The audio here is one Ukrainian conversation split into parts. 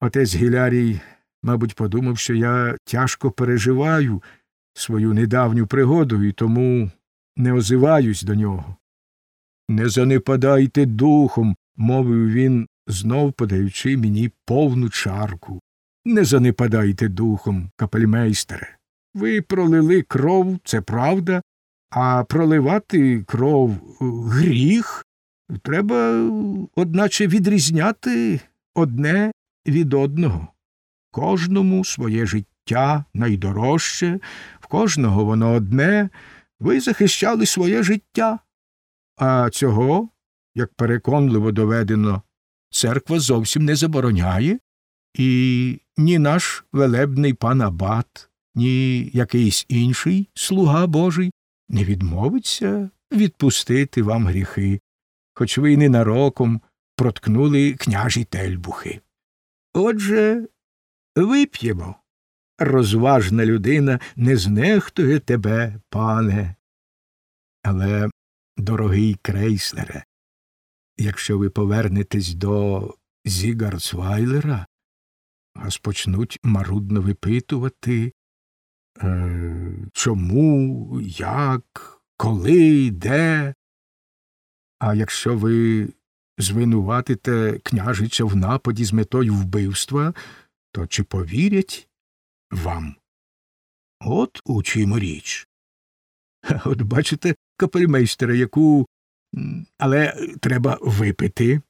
Отець Гілярій, мабуть, подумав, що я тяжко переживаю свою недавню пригоду і тому не озиваюсь до нього. Не занепадайте духом, мовив він, знов подаючи мені повну чарку. Не занепадайте духом, капельмейстере. Ви пролили кров, це правда, а проливати кров гріх треба, одначе, відрізняти одне від одного. Кожному своє життя найдорожче, в кожного воно одне, ви захищали своє життя. А цього, як переконливо доведено, церква зовсім не забороняє, і ні наш велебний пан Абат, ні якийсь інший слуга Божий не відмовиться відпустити вам гріхи, хоч ви й ненароком проткнули княжі тельбухи. Отже, вип'ємо. Розважна людина не знехтує тебе, пане. Але, дорогий крейслере, якщо ви повернетесь до Зігарцвайлера, вас почнуть марудно випитувати, е, чому, як, коли, де. А якщо ви звинуватите княжича в нападі з метою вбивства, то чи повірять вам? От у чим річ. От бачите, капельмейстера, яку. Але треба випити.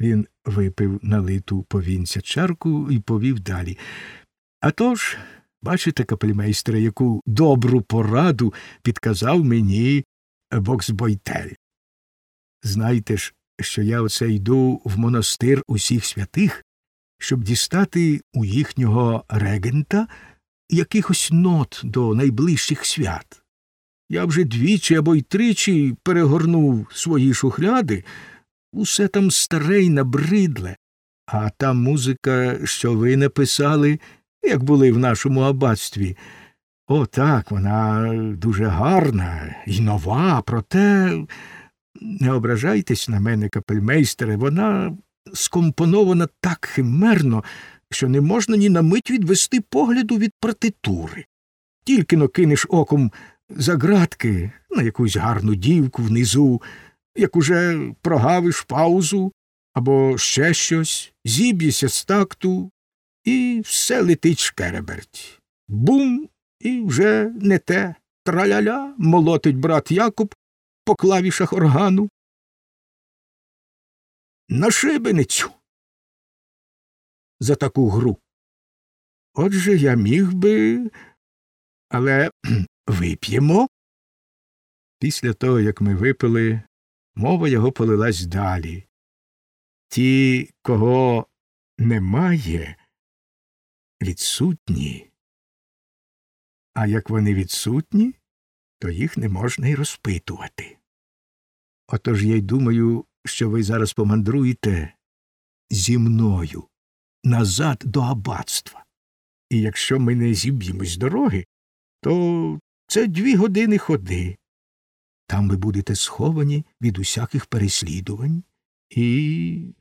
Він випив налиту повінця чарку і повів далі. А тож, бачите, капельмейстера, яку добру пораду підказав мені Боксбойтель. Знайте ж, що я оце йду в монастир усіх святих, щоб дістати у їхнього регента якихось нот до найближчих свят. Я вже двічі або й тричі перегорнув свої шухляди, усе там старе й набридле, а та музика, що ви написали, як були в нашому аббатстві, о, так, вона дуже гарна і нова, проте не ображайтесь на мене, капельмейстере, вона скомпонована так химерно, що не можна ні на мить відвести погляду від партитури. Тільки но кинеш оком за ґратки на якусь гарну дівку внизу, як уже прогавиш паузу або ще щось, зіб'єся з такту, і все летить шкереберть. Бум, і вже не те. Траляля молотить брат Якуб по клавішах органу. На шибеницю. За таку гру. Отже, я міг би, але вип'ємо. Після того, як ми випили, мова його полилась далі. Ті, кого немає, відсутні. А як вони відсутні, то їх не можна й розпитувати. Отож я й думаю, що ви зараз помандруєте зі мною назад до аббатства. І якщо ми не зіб'ємось з дороги, то це дві години ходи. Там ви будете сховані від усяких переслідувань і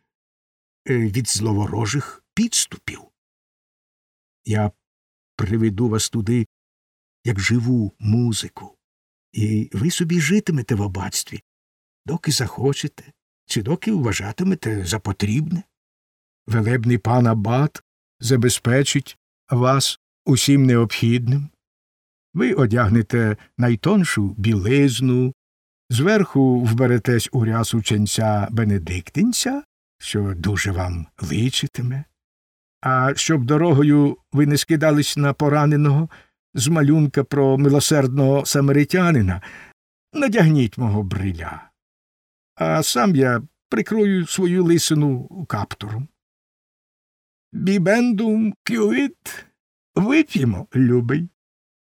е, від зловорожих підступів. Я приведу вас туди, як живу музику, і ви собі житимете в аббатстві, доки захочете, чи доки вважатимете за потрібне. Велебний пан Аббат забезпечить вас усім необхідним. Ви одягнете найтоншу білизну, зверху вберетесь у рясу ченця Бенедиктинця, що дуже вам личитиме. А щоб дорогою ви не скидались на пораненого з малюнка про милосердного самаритянина, надягніть мого бриля. А сам я прикрою свою лисину каптуром. Бібендум кювіт вип'ємо, любий.